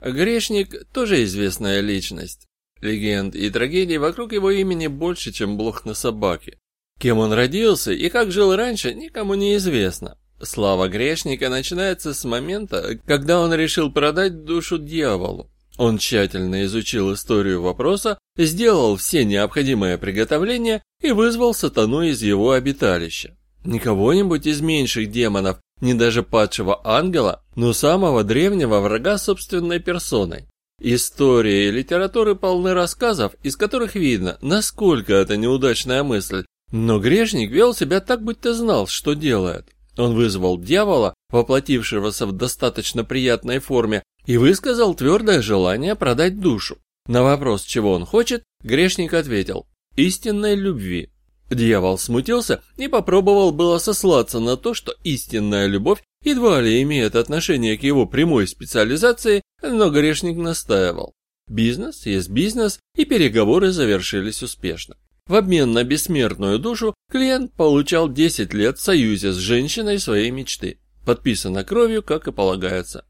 Грешник тоже известная личность. Легенд и трагедий вокруг его имени больше, чем блох на собаке. Кем он родился и как жил раньше, никому не известно. Слава грешника начинается с момента, когда он решил продать душу дьяволу. Он тщательно изучил историю вопроса, сделал все необходимые приготовления и вызвал сатану из его обиталища. Не кого-нибудь из меньших демонов, не даже падшего ангела, но самого древнего врага собственной персоной. Истории и литературы полны рассказов, из которых видно, насколько это неудачная мысль, но грешник вел себя так, будто знал, что делает. Он вызвал дьявола, воплотившегося в достаточно приятной форме, и высказал твердое желание продать душу. На вопрос, чего он хочет, грешник ответил «истинной любви». Дьявол смутился и попробовал было сослаться на то, что истинная любовь едва ли имеет отношение к его прямой специализации, но грешник настаивал. Бизнес есть бизнес, и переговоры завершились успешно. В обмен на бессмертную душу клиент получал 10 лет в союзе с женщиной своей мечты. Подписано кровью, как и полагается.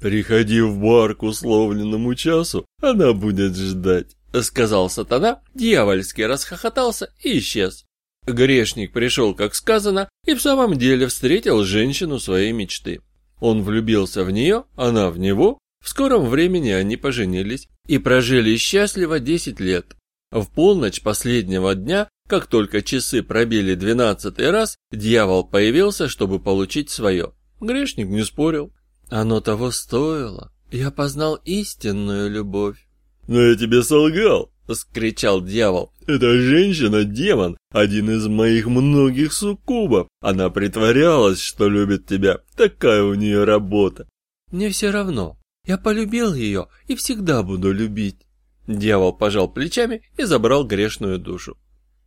«Приходи в бар к условленному часу, она будет ждать», — сказал сатана, дьявольски расхохотался и исчез. Грешник пришел, как сказано, и в самом деле встретил женщину своей мечты. Он влюбился в нее, она в него, в скором времени они поженились и прожили счастливо 10 лет. В полночь последнего дня, как только часы пробили двенадцатый раз, дьявол появился, чтобы получить свое. Грешник не спорил. Оно того стоило. Я познал истинную любовь. «Но я тебе солгал!» — скричал дьявол. «Эта женщина-демон, один из моих многих суккубов. Она притворялась, что любит тебя. Такая у нее работа». «Мне все равно. Я полюбил ее и всегда буду любить». Дьявол пожал плечами и забрал грешную душу.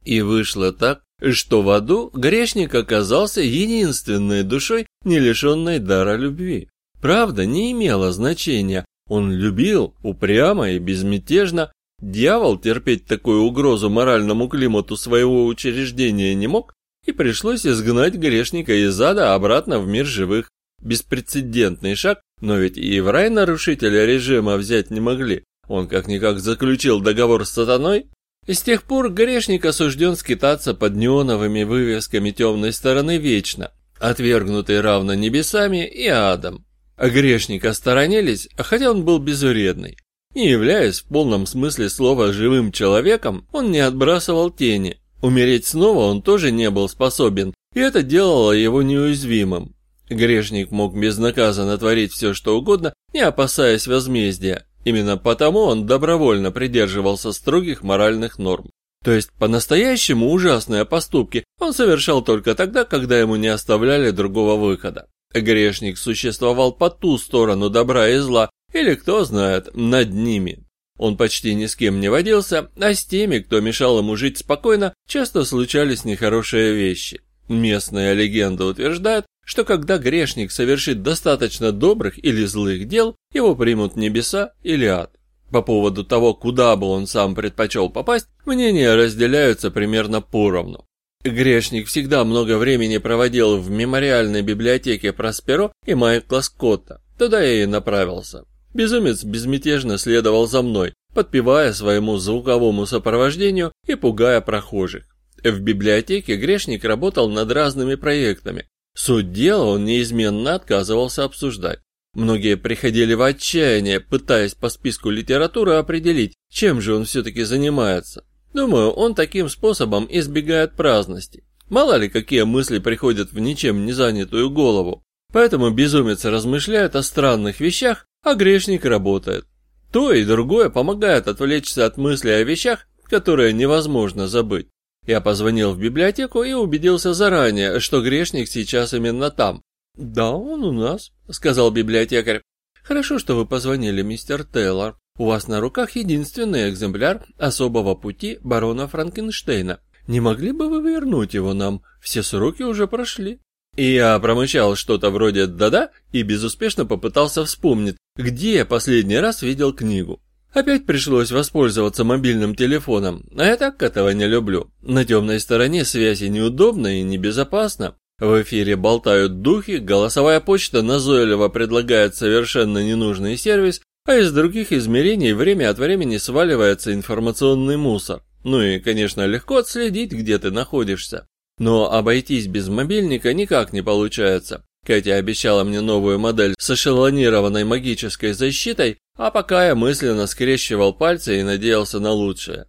И вышло так, что в аду грешник оказался единственной душой, не лишенной дара любви. Правда не имела значения, он любил упрямо и безмятежно. Дьявол терпеть такую угрозу моральному климату своего учреждения не мог, и пришлось изгнать грешника из ада обратно в мир живых. Беспрецедентный шаг, но ведь и в рай нарушителя режима взять не могли. Он как-никак заключил договор с сатаной, и с тех пор грешник осужден скитаться под неоновыми вывесками темной стороны вечно, отвергнутый равно небесами и адом. А грешника сторонились, хотя он был безвредный. Не являясь в полном смысле слова живым человеком, он не отбрасывал тени. Умереть снова он тоже не был способен, и это делало его неуязвимым. Грешник мог безнаказанно творить все, что угодно, не опасаясь возмездия, Именно потому он добровольно придерживался строгих моральных норм. То есть по-настоящему ужасные поступки он совершал только тогда, когда ему не оставляли другого выхода. Грешник существовал по ту сторону добра и зла, или, кто знает, над ними. Он почти ни с кем не водился, а с теми, кто мешал ему жить спокойно, часто случались нехорошие вещи. Местная легенда утверждает, что когда грешник совершит достаточно добрых или злых дел, его примут небеса или ад. По поводу того, куда бы он сам предпочел попасть, мнения разделяются примерно поровну. Грешник всегда много времени проводил в мемориальной библиотеке Просперо и Майкла Скотта. Туда я и направился. Безумец безмятежно следовал за мной, подпевая своему звуковому сопровождению и пугая прохожих. В библиотеке грешник работал над разными проектами, Суть дела он неизменно отказывался обсуждать. Многие приходили в отчаяние, пытаясь по списку литературы определить, чем же он все-таки занимается. Думаю, он таким способом избегает праздности. Мало ли, какие мысли приходят в ничем не занятую голову. Поэтому безумец размышляет о странных вещах, а грешник работает. То и другое помогает отвлечься от мыслей о вещах, которые невозможно забыть. Я позвонил в библиотеку и убедился заранее, что грешник сейчас именно там. «Да, он у нас», — сказал библиотекарь. «Хорошо, что вы позвонили, мистер Тейлор. У вас на руках единственный экземпляр особого пути барона Франкенштейна. Не могли бы вы вернуть его нам? Все сроки уже прошли». И я промычал что-то вроде «да-да» и безуспешно попытался вспомнить, где я последний раз видел книгу. Опять пришлось воспользоваться мобильным телефоном, а я так этого не люблю. На темной стороне связи неудобно и небезопасно. В эфире болтают духи, голосовая почта назойливо предлагает совершенно ненужный сервис, а из других измерений время от времени сваливается информационный мусор. Ну и, конечно, легко отследить, где ты находишься. Но обойтись без мобильника никак не получается. Катя обещала мне новую модель с эшелонированной магической защитой, а пока я мысленно скрещивал пальцы и надеялся на лучшее.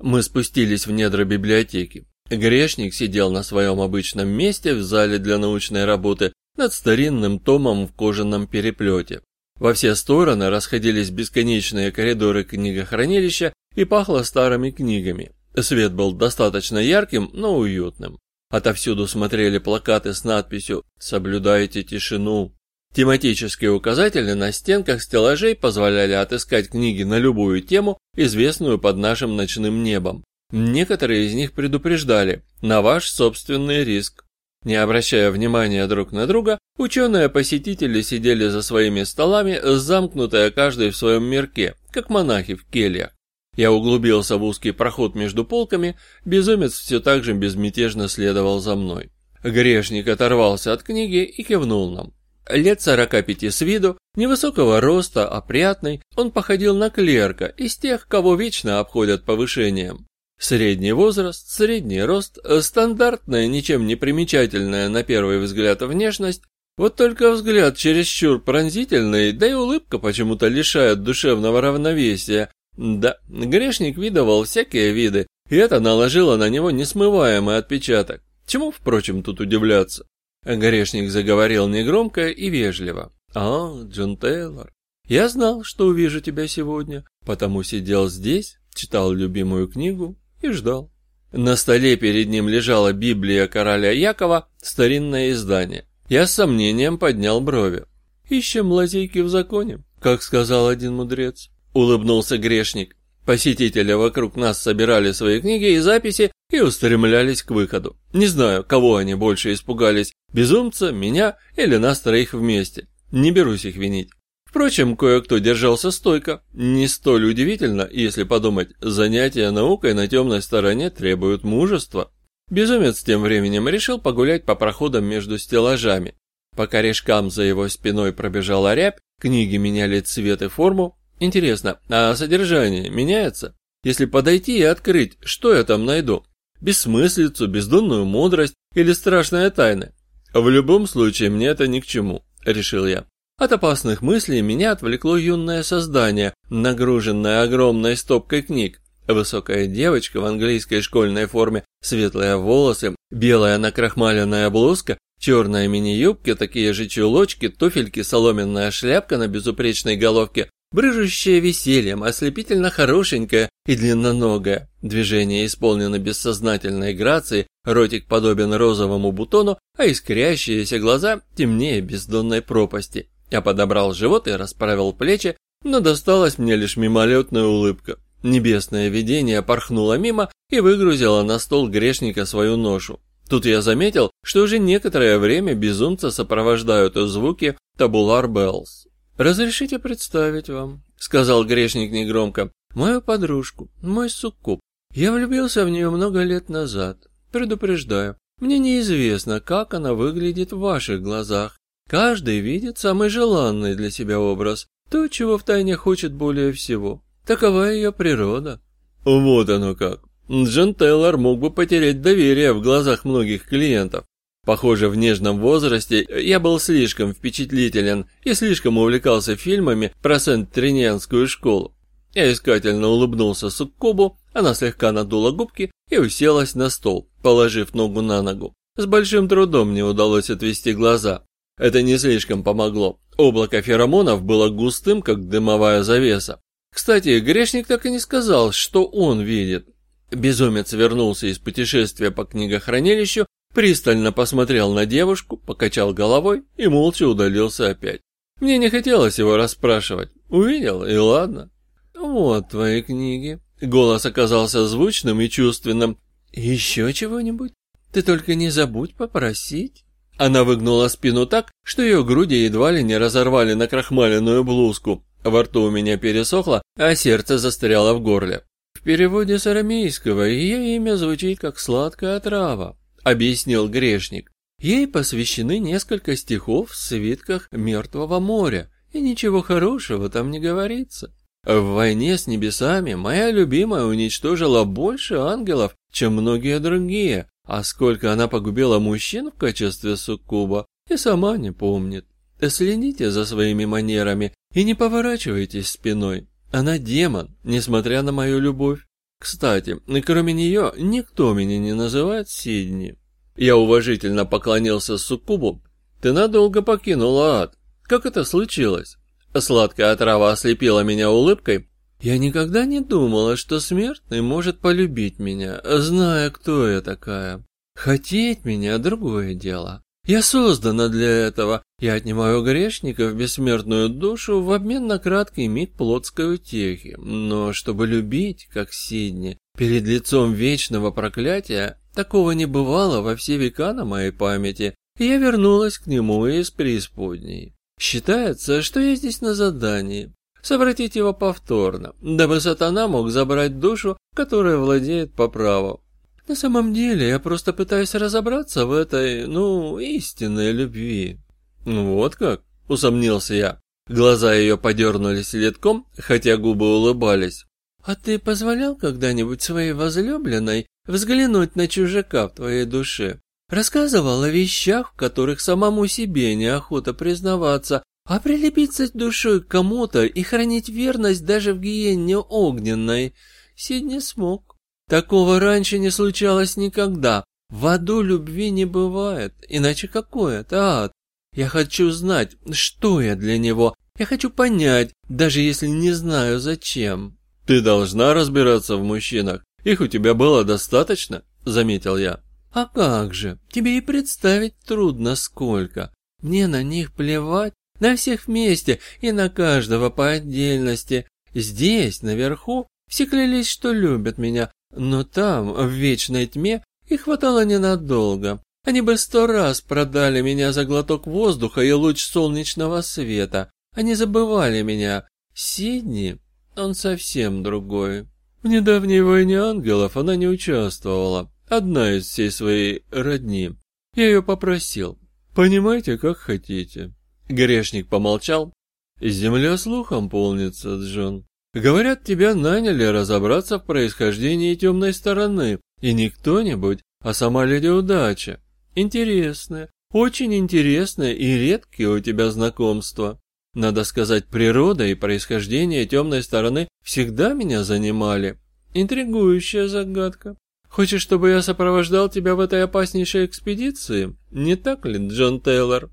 Мы спустились в недра библиотеки. Грешник сидел на своем обычном месте в зале для научной работы над старинным томом в кожаном переплете. Во все стороны расходились бесконечные коридоры книгохранилища и пахло старыми книгами. Свет был достаточно ярким, но уютным. Отовсюду смотрели плакаты с надписью «Соблюдайте тишину». Тематические указатели на стенках стеллажей позволяли отыскать книги на любую тему, известную под нашим ночным небом. Некоторые из них предупреждали «на ваш собственный риск». Не обращая внимания друг на друга, ученые-посетители сидели за своими столами, замкнутые каждый в своем мирке, как монахи в кельях. Я углубился в узкий проход между полками, безумец все так же безмятежно следовал за мной. Грешник оторвался от книги и кивнул нам. Лет сорока пяти с виду, невысокого роста, опрятный, он походил на клерка, из тех, кого вечно обходят повышением. Средний возраст, средний рост, стандартная, ничем не примечательная на первый взгляд внешность, вот только взгляд чересчур пронзительный, да и улыбка почему-то лишает душевного равновесия, да, грешник видывал всякие виды, и это наложило на него несмываемый отпечаток. Чему, впрочем, тут удивляться? Грешник заговорил негромко и вежливо. «А, Джон Тейлор, я знал, что увижу тебя сегодня, потому сидел здесь, читал любимую книгу и ждал». На столе перед ним лежала Библия короля Якова, старинное издание. Я с сомнением поднял брови. «Ищем лазейки в законе», как сказал один мудрец. — улыбнулся грешник. Посетители вокруг нас собирали свои книги и записи и устремлялись к выходу. Не знаю, кого они больше испугались, безумца, меня или нас троих вместе. Не берусь их винить. Впрочем, кое-кто держался стойко. Не столь удивительно, если подумать, занятия наукой на темной стороне требуют мужества. Безумец тем временем решил погулять по проходам между стеллажами. По корешкам за его спиной пробежала рябь, книги меняли цвет и форму, Интересно, а содержание меняется? Если подойти и открыть, что я там найду? Бессмыслицу, бездонную мудрость или страшные тайны? В любом случае, мне это ни к чему, решил я. От опасных мыслей меня отвлекло юное создание, нагруженное огромной стопкой книг. Высокая девочка в английской школьной форме, светлые волосы, белая накрахмаленная блузка, черная мини-юбка, такие же чулочки, туфельки, соломенная шляпка на безупречной головке, брыжущая весельем, ослепительно хорошенькая и длинноногая. Движение исполнено бессознательной грацией, ротик подобен розовому бутону, а искрящиеся глаза темнее бездонной пропасти. Я подобрал живот и расправил плечи, но досталась мне лишь мимолетная улыбка. Небесное видение порхнуло мимо и выгрузило на стол грешника свою ношу. Тут я заметил, что уже некоторое время безумца сопровождают звуки табулар беллс. «Разрешите представить вам», — сказал грешник негромко, — «мою подружку, мой суккуб. Я влюбился в нее много лет назад. Предупреждаю, мне неизвестно, как она выглядит в ваших глазах. Каждый видит самый желанный для себя образ, то, чего втайне хочет более всего. Такова ее природа». Вот оно как. Джон Тейлор мог бы потерять доверие в глазах многих клиентов. Похоже, в нежном возрасте я был слишком впечатлителен и слишком увлекался фильмами про Сент-Триньянскую школу. Я искательно улыбнулся Суккубу, она слегка надула губки и уселась на стол, положив ногу на ногу. С большим трудом мне удалось отвести глаза. Это не слишком помогло. Облако феромонов было густым, как дымовая завеса. Кстати, грешник так и не сказал, что он видит. Безумец вернулся из путешествия по книгохранилищу Пристально посмотрел на девушку, покачал головой и молча удалился опять. Мне не хотелось его расспрашивать. Увидел, и ладно. Вот твои книги. Голос оказался звучным и чувственным. Еще чего-нибудь? Ты только не забудь попросить. Она выгнула спину так, что ее груди едва ли не разорвали на крахмаленную блузку. Во рту у меня пересохло, а сердце застряло в горле. В переводе с арамейского ее имя звучит как сладкая трава объяснил грешник. Ей посвящены несколько стихов в свитках Мертвого моря, и ничего хорошего там не говорится. В войне с небесами моя любимая уничтожила больше ангелов, чем многие другие, а сколько она погубила мужчин в качестве суккуба, и сама не помнит. Следите за своими манерами и не поворачивайтесь спиной. Она демон, несмотря на мою любовь. Кстати, кроме нее, никто меня не называет Сидни. Я уважительно поклонился суккубу. Ты надолго покинула ад. Как это случилось? Сладкая отрава ослепила меня улыбкой. Я никогда не думала, что смертный может полюбить меня, зная, кто я такая. Хотеть меня – другое дело. Я создана для этого. Я отнимаю грешников бессмертную душу в обмен на краткий миг плотской утехи. Но чтобы любить, как Сидни, перед лицом вечного проклятия, такого не бывало во все века на моей памяти, я вернулась к нему из преисподней. Считается, что я здесь на задании. Совратить его повторно, дабы сатана мог забрать душу, которая владеет по праву. На самом деле, я просто пытаюсь разобраться в этой, ну, истинной любви. Вот как? Усомнился я. Глаза ее подернулись летком, хотя губы улыбались. А ты позволял когда-нибудь своей возлюбленной взглянуть на чужака в твоей душе? Рассказывал о вещах, в которых самому себе неохота признаваться, а прилепиться душой к кому-то и хранить верность даже в гиене огненной Сид не смог. Такого раньше не случалось никогда. В аду любви не бывает, иначе какой это ад? Я хочу знать, что я для него. Я хочу понять, даже если не знаю зачем. Ты должна разбираться в мужчинах. Их у тебя было достаточно, заметил я. А как же, тебе и представить трудно сколько. Мне на них плевать, на всех вместе и на каждого по отдельности. Здесь, наверху, все клялись, что любят меня, но там, в вечной тьме, их хватало ненадолго. Они бы сто раз продали меня за глоток воздуха и луч солнечного света. Они забывали меня. Сидни, он совсем другой. В недавней войне ангелов она не участвовала одна из всей своей родни. Я ее попросил. Понимайте, как хотите. Грешник помолчал. Земля слухом полнится, Джон. Говорят, тебя наняли разобраться в происхождении темной стороны, и не кто-нибудь, а сама леди удача. Интересное, очень интересное и редкие у тебя знакомства. Надо сказать, природа и происхождение темной стороны всегда меня занимали. Интригующая загадка. Хочешь, чтобы я сопровождал тебя в этой опаснейшей экспедиции? Не так ли, Джон Тейлор?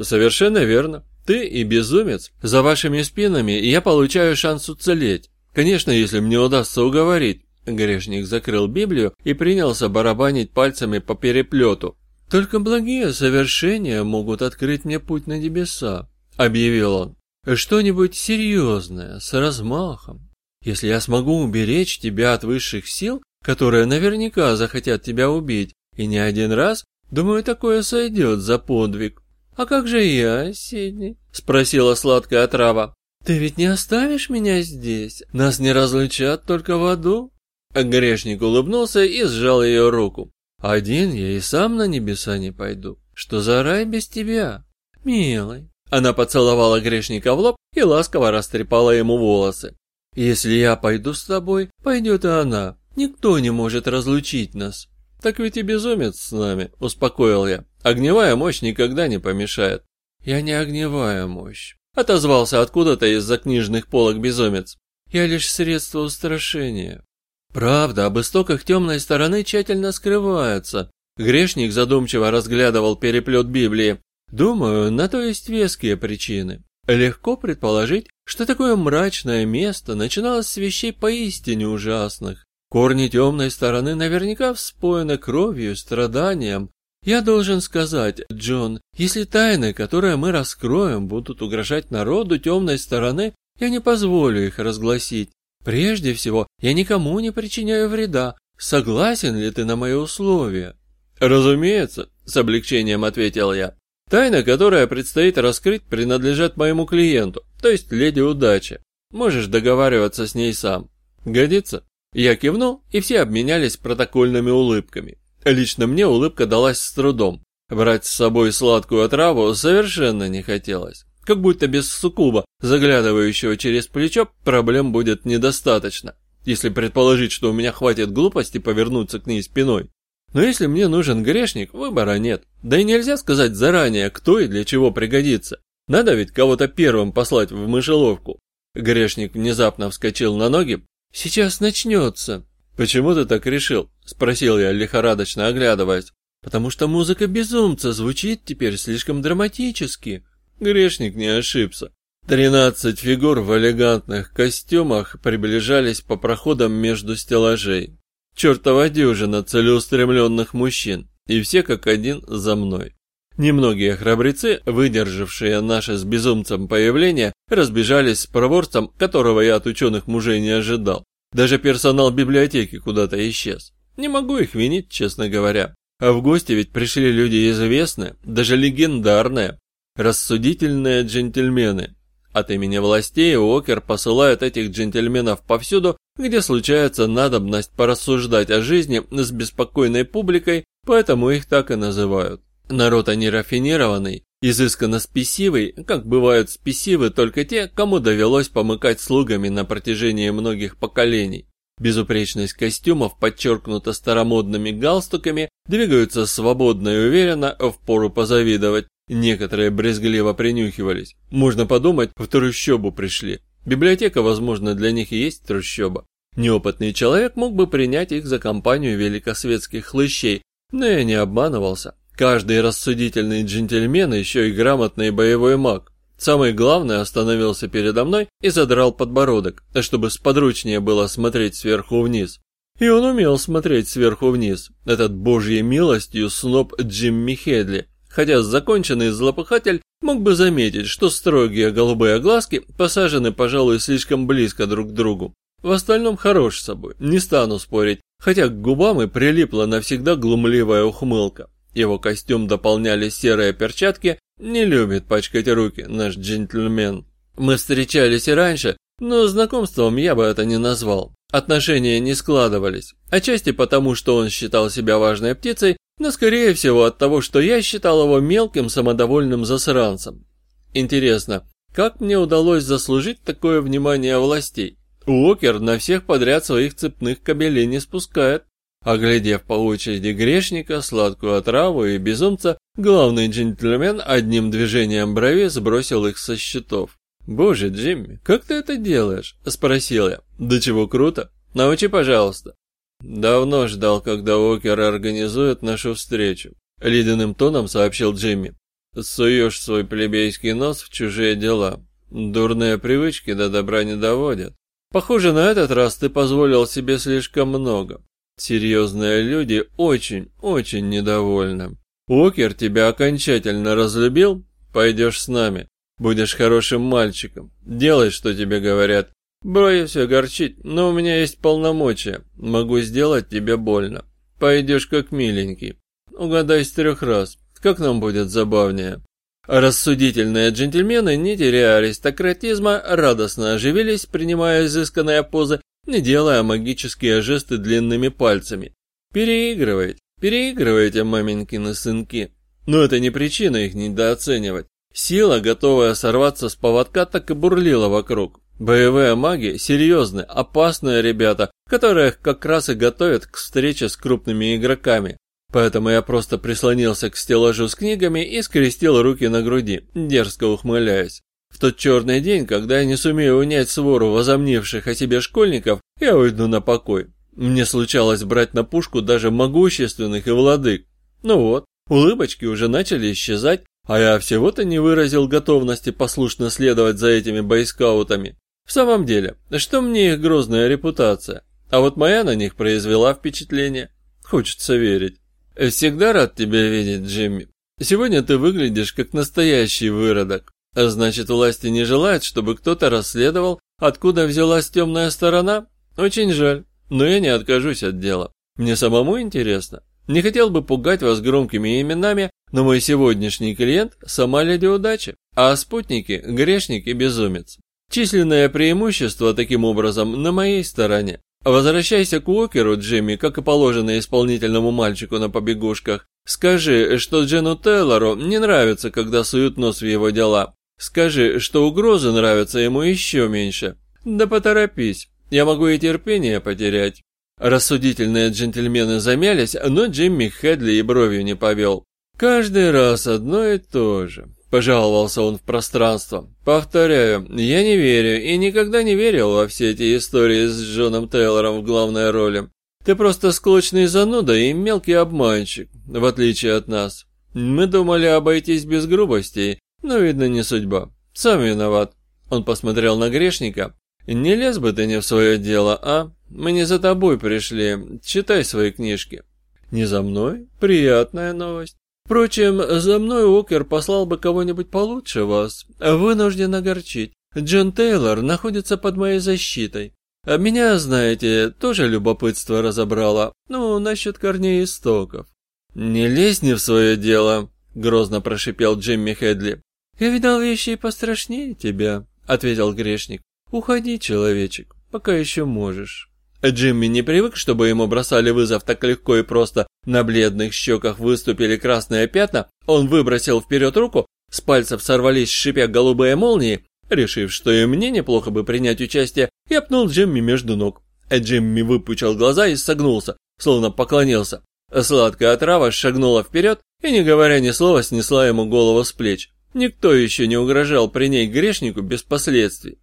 Совершенно верно. Ты и безумец. За вашими спинами я получаю шанс уцелеть. Конечно, если мне удастся уговорить. Грешник закрыл Библию и принялся барабанить пальцами по переплету. Только благие совершения могут открыть мне путь на небеса, объявил он. Что-нибудь серьезное, с размахом. Если я смогу уберечь тебя от высших сил, которые наверняка захотят тебя убить, и не один раз, думаю, такое сойдет за подвиг. А как же я, Сидни? Спросила сладкая отрава. Ты ведь не оставишь меня здесь? Нас не разлучат только в аду? Грешник улыбнулся и сжал ее руку. Один я и сам на небеса не пойду. Что за рай без тебя? Милый. Она поцеловала грешника в лоб и ласково растрепала ему волосы. Если я пойду с тобой, пойдет и она. Никто не может разлучить нас. Так ведь и безумец с нами, успокоил я. Огневая мощь никогда не помешает. Я не огневая мощь. Отозвался откуда-то из-за книжных полок безумец. Я лишь средство устрашения. Правда об истоках темной стороны тщательно скрывается. Грешник задумчиво разглядывал переплет Библии. Думаю, на то есть веские причины. Легко предположить, что такое мрачное место начиналось с вещей поистине ужасных. Корни темной стороны наверняка вспоены кровью страданием. Я должен сказать, Джон, если тайны, которые мы раскроем, будут угрожать народу темной стороны, я не позволю их разгласить. Прежде всего, я никому не причиняю вреда. Согласен ли ты на мои условия? Разумеется, с облегчением ответил я. Тайна, которая предстоит раскрыть, принадлежит моему клиенту, то есть леди удачи. Можешь договариваться с ней сам. Годится? Я кивнул, и все обменялись протокольными улыбками. Лично мне улыбка далась с трудом. Брать с собой сладкую отраву совершенно не хотелось. Как будто без суккуба, заглядывающего через плечо, проблем будет недостаточно. Если предположить, что у меня хватит глупости повернуться к ней спиной. Но если мне нужен грешник, выбора нет. Да и нельзя сказать заранее, кто и для чего пригодится. Надо ведь кого-то первым послать в мышеловку. Грешник внезапно вскочил на ноги. «Сейчас начнется». «Почему ты так решил?» – спросил я, лихорадочно оглядываясь. «Потому что музыка безумца звучит теперь слишком драматически». Грешник не ошибся. Тринадцать фигур в элегантных костюмах приближались по проходам между стеллажей. Чертова дюжина целеустремленных мужчин, и все как один за мной. Немногие храбрецы, выдержавшие наше с безумцем появление, разбежались с проворцем, которого я от ученых мужей не ожидал. Даже персонал библиотеки куда-то исчез. Не могу их винить, честно говоря. А в гости ведь пришли люди известные, даже легендарные, рассудительные джентльмены. От имени властей Уокер посылает этих джентльменов повсюду, где случается надобность порассуждать о жизни с беспокойной публикой, поэтому их так и называют. Народ они рафинированный, изысканно спесивый, как бывают спесивы только те, кому довелось помыкать слугами на протяжении многих поколений. Безупречность костюмов подчеркнута старомодными галстуками, двигаются свободно и уверенно, впору позавидовать. Некоторые брезгливо принюхивались. Можно подумать, в трущобу пришли. Библиотека, возможно, для них и есть трущоба. Неопытный человек мог бы принять их за компанию великосветских хлыщей, но я не обманывался. Каждый рассудительный джентльмен еще и грамотный боевой маг. Самый главный остановился передо мной и задрал подбородок, чтобы сподручнее было смотреть сверху вниз. И он умел смотреть сверху вниз, этот божьей милостью сноб Джимми Хедли, хотя законченный злопыхатель мог бы заметить, что строгие голубые глазки посажены, пожалуй, слишком близко друг к другу. В остальном хорош собой, не стану спорить, хотя к губам и прилипла навсегда глумливая ухмылка. Его костюм дополняли серые перчатки, не любит пачкать руки наш джентльмен. Мы встречались и раньше, но знакомством я бы это не назвал. Отношения не складывались, отчасти потому, что он считал себя важной птицей, но скорее всего от того, что я считал его мелким самодовольным засранцем. Интересно, как мне удалось заслужить такое внимание властей? Уокер на всех подряд своих цепных кабелей не спускает. Оглядев по очереди грешника, сладкую отраву и безумца, главный джентльмен одним движением брови сбросил их со счетов. «Боже, Джимми, как ты это делаешь?» – спросил я. «Да чего круто? Научи, пожалуйста». «Давно ждал, когда Уокер организует нашу встречу», – ледяным тоном сообщил Джимми. «Суешь свой плебейский нос в чужие дела. Дурные привычки до добра не доводят. Похоже, на этот раз ты позволил себе слишком много. Серьезные люди очень, очень недовольны. Уокер тебя окончательно разлюбил? Пойдешь с нами. Будешь хорошим мальчиком. Делай, что тебе говорят. Брови все горчить, но у меня есть полномочия. Могу сделать тебе больно. Пойдешь как миленький. Угадай с трех раз. Как нам будет забавнее? Рассудительные джентльмены, не теряя аристократизма, радостно оживились, принимая изысканные позы, не делая магические жесты длинными пальцами. Переигрывайте, переигрывайте, маменькины сынки. Но это не причина их недооценивать. Сила, готовая сорваться с поводка, так и бурлила вокруг. Боевые маги – серьезные, опасные ребята, которых как раз и готовят к встрече с крупными игроками. Поэтому я просто прислонился к стеллажу с книгами и скрестил руки на груди, дерзко ухмыляясь. В тот черный день, когда я не сумею унять свору возомнивших о себе школьников, я уйду на покой. Мне случалось брать на пушку даже могущественных и владык. Ну вот, улыбочки уже начали исчезать, а я всего-то не выразил готовности послушно следовать за этими бойскаутами. В самом деле, что мне их грозная репутация? А вот моя на них произвела впечатление. Хочется верить. Всегда рад тебя видеть, Джимми. Сегодня ты выглядишь как настоящий выродок. А значит, власти не желают, чтобы кто-то расследовал, откуда взялась темная сторона? Очень жаль, но я не откажусь от дела. Мне самому интересно. Не хотел бы пугать вас громкими именами, но мой сегодняшний клиент – сама леди удачи, а спутники – грешник и безумец. Численное преимущество, таким образом, на моей стороне. Возвращайся к Уокеру, Джимми, как и положено исполнительному мальчику на побегушках. Скажи, что Джену Тейлору не нравится, когда суют нос в его дела. Скажи, что угрозы нравятся ему еще меньше. Да поторопись, я могу и терпение потерять. Рассудительные джентльмены замялись, но Джимми Хедли и бровью не повел. Каждый раз одно и то же. Пожаловался он в пространство. Повторяю, я не верю и никогда не верил во все эти истории с Джоном Тейлором в главной роли. Ты просто склочный зануда и мелкий обманщик, в отличие от нас. Мы думали обойтись без грубостей, но, видно, не судьба. Сам виноват. Он посмотрел на грешника. Не лез бы ты не в свое дело, а? Мы не за тобой пришли. Читай свои книжки. Не за мной? Приятная новость. Впрочем, за мной Уокер послал бы кого-нибудь получше вас. Вынужден огорчить. Джон Тейлор находится под моей защитой. А меня, знаете, тоже любопытство разобрало. Ну, насчет корней истоков. «Не лезь не в свое дело», — грозно прошипел Джимми Хедли. «Я видал вещи и пострашнее тебя», — ответил грешник. «Уходи, человечек, пока еще можешь». Джимми не привык, чтобы ему бросали вызов так легко и просто. На бледных щеках выступили красные пятна, он выбросил вперед руку, с пальцев сорвались шипя голубые молнии. Решив, что и мне неплохо бы принять участие, я пнул Джимми между ног. Джимми выпучил глаза и согнулся, словно поклонился. Сладкая отрава шагнула вперед и, не говоря ни слова, снесла ему голову с плеч. Никто еще не угрожал при ней грешнику без последствий.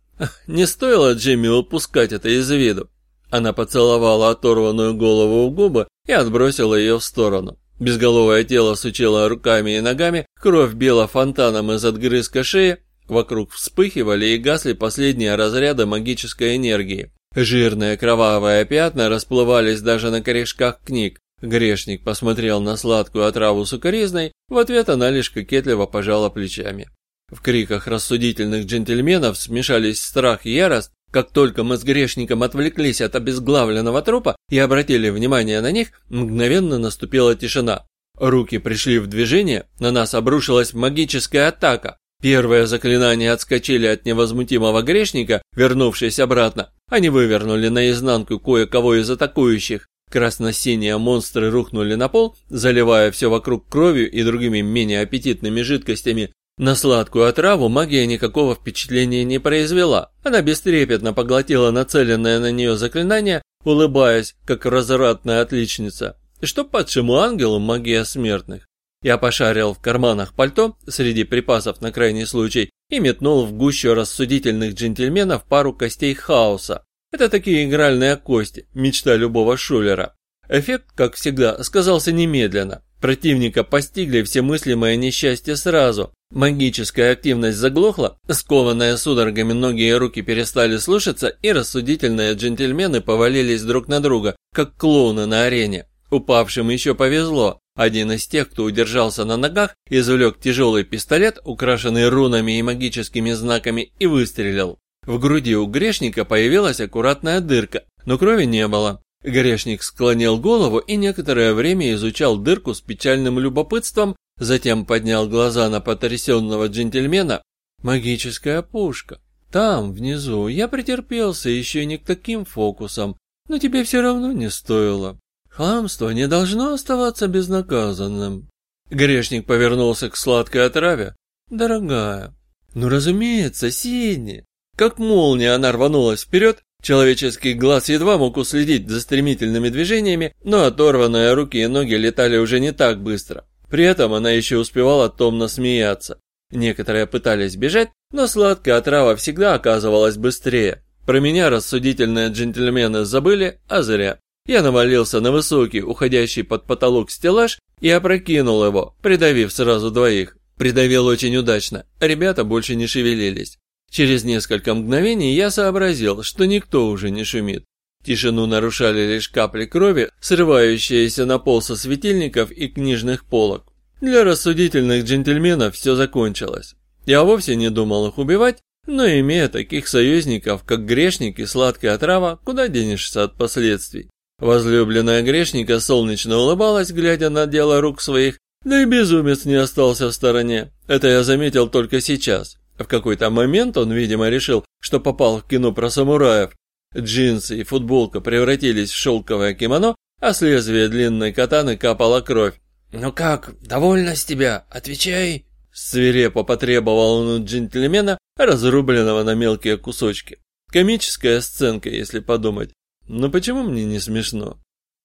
Не стоило Джимми упускать это из виду. Она поцеловала оторванную голову в губы и отбросила ее в сторону. Безголовое тело сучило руками и ногами, кровь била фонтаном из отгрызка шеи, вокруг вспыхивали и гасли последние разряды магической энергии. Жирные кровавые пятна расплывались даже на корешках книг. Грешник посмотрел на сладкую отраву сукоризной, в ответ она лишь кокетливо пожала плечами. В криках рассудительных джентльменов смешались страх и ярость, как только мы с грешником отвлеклись от обезглавленного трупа и обратили внимание на них, мгновенно наступила тишина. Руки пришли в движение, на нас обрушилась магическая атака. Первые заклинания отскочили от невозмутимого грешника, вернувшись обратно. Они вывернули наизнанку кое-кого из атакующих. Красно-синие монстры рухнули на пол, заливая все вокруг кровью и другими менее аппетитными жидкостями, на сладкую отраву магия никакого впечатления не произвела. Она бестрепетно поглотила нацеленное на нее заклинание, улыбаясь, как развратная отличница. Что падшему ангелу магия смертных? Я пошарил в карманах пальто среди припасов на крайний случай и метнул в гущу рассудительных джентльменов пару костей хаоса. Это такие игральные кости, мечта любого шулера. Эффект, как всегда, сказался немедленно. Противника постигли все мыслимые несчастья сразу. Магическая активность заглохла, скованные судорогами ноги и руки перестали слушаться, и рассудительные джентльмены повалились друг на друга, как клоуны на арене. Упавшим еще повезло. Один из тех, кто удержался на ногах, извлек тяжелый пистолет, украшенный рунами и магическими знаками, и выстрелил. В груди у грешника появилась аккуратная дырка, но крови не было. Грешник склонил голову и некоторое время изучал дырку с печальным любопытством, затем поднял глаза на потрясенного джентльмена. «Магическая пушка. Там, внизу, я претерпелся еще не к таким фокусам, но тебе все равно не стоило. Хамство не должно оставаться безнаказанным». Грешник повернулся к сладкой отраве. «Дорогая, ну разумеется, Сидни». Как молния она рванулась вперед, Человеческий глаз едва мог уследить за стремительными движениями, но оторванные руки и ноги летали уже не так быстро. При этом она еще успевала томно смеяться. Некоторые пытались бежать, но сладкая отрава всегда оказывалась быстрее. Про меня рассудительные джентльмены забыли, а зря. Я навалился на высокий, уходящий под потолок стеллаж и опрокинул его, придавив сразу двоих. Придавил очень удачно, ребята больше не шевелились. Через несколько мгновений я сообразил, что никто уже не шумит. Тишину нарушали лишь капли крови, срывающиеся на пол со светильников и книжных полок. Для рассудительных джентльменов все закончилось. Я вовсе не думал их убивать, но имея таких союзников, как грешник и сладкая трава, куда денешься от последствий? Возлюбленная грешника солнечно улыбалась, глядя на дело рук своих, да и безумец не остался в стороне. Это я заметил только сейчас. В какой-то момент он, видимо, решил, что попал в кино про самураев. Джинсы и футболка превратились в шелковое кимоно, а с лезвия длинной катаны капала кровь. «Ну как, довольна с тебя? Отвечай!» Свирепо потребовал он у джентльмена, разрубленного на мелкие кусочки. Комическая сценка, если подумать. Но почему мне не смешно?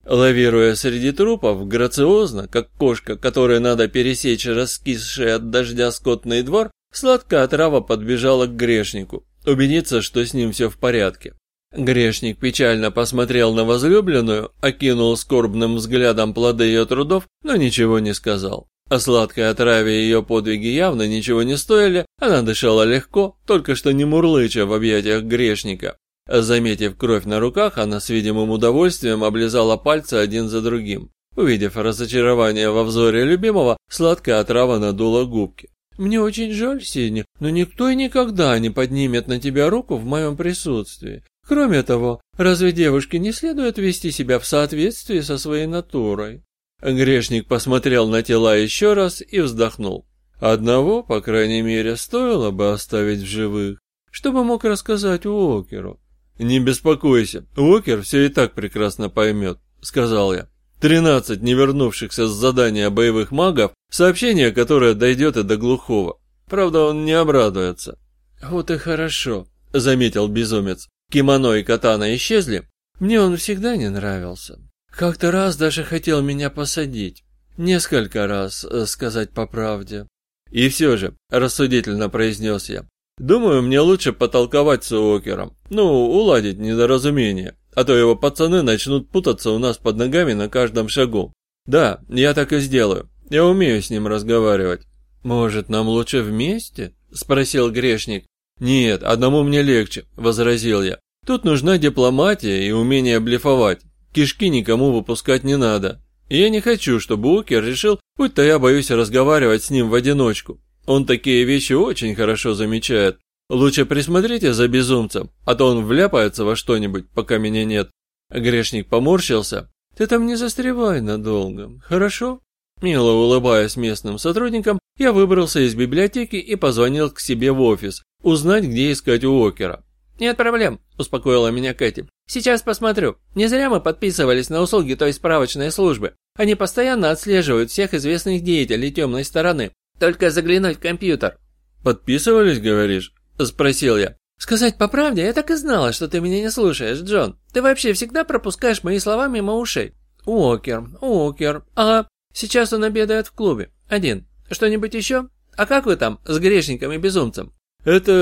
Лавируя среди трупов, грациозно, как кошка, которой надо пересечь раскисший от дождя скотный двор, сладкая трава подбежала к грешнику, убедиться, что с ним все в порядке. Грешник печально посмотрел на возлюбленную, окинул скорбным взглядом плоды ее трудов, но ничего не сказал. О сладкой отраве ее подвиги явно ничего не стоили, она дышала легко, только что не мурлыча в объятиях грешника. Заметив кровь на руках, она с видимым удовольствием облизала пальцы один за другим. Увидев разочарование во взоре любимого, сладкая отрава надула губки. «Мне очень жаль, Сеня, но никто и никогда не поднимет на тебя руку в моем присутствии. Кроме того, разве девушке не следует вести себя в соответствии со своей натурой?» Грешник посмотрел на тела еще раз и вздохнул. Одного, по крайней мере, стоило бы оставить в живых, чтобы мог рассказать Уокеру. «Не беспокойся, Уокер все и так прекрасно поймет», — сказал я. «Тринадцать не вернувшихся с задания боевых магов, сообщение, которое дойдет и до глухого. Правда, он не обрадуется». «Вот и хорошо», — заметил безумец. Кимоно и катана исчезли. Мне он всегда не нравился. Как-то раз даже хотел меня посадить. Несколько раз, э, сказать по правде. И все же, рассудительно произнес я, Думаю, мне лучше потолковать с Уокером. Ну, уладить недоразумение. А то его пацаны начнут путаться у нас под ногами на каждом шагу. Да, я так и сделаю. Я умею с ним разговаривать. Может, нам лучше вместе? Спросил грешник. Нет, одному мне легче, возразил я. Тут нужна дипломатия и умение блефовать. Кишки никому выпускать не надо. И я не хочу, чтобы Уокер решил, будто я боюсь разговаривать с ним в одиночку. Он такие вещи очень хорошо замечает. Лучше присмотрите за безумцем, а то он вляпается во что-нибудь, пока меня нет. Грешник поморщился. Ты там не застревай надолго, хорошо? Мило улыбаясь местным сотрудникам, я выбрался из библиотеки и позвонил к себе в офис, узнать, где искать Уокера. «Нет проблем», – успокоила меня Кэти. «Сейчас посмотрю. Не зря мы подписывались на услуги той справочной службы. Они постоянно отслеживают всех известных деятелей темной стороны. Только заглянуть в компьютер». «Подписывались, говоришь?» – спросил я. «Сказать по правде, я так и знала, что ты меня не слушаешь, Джон. Ты вообще всегда пропускаешь мои слова мимо ушей». «Уокер, Уокер. Ага, сейчас он обедает в клубе. Один. Что-нибудь еще? А как вы там с грешником и безумцем?» «Это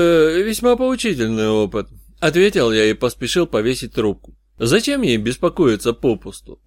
весьма поучительный опыт», – ответил я и поспешил повесить трубку. «Зачем ей беспокоиться попусту?»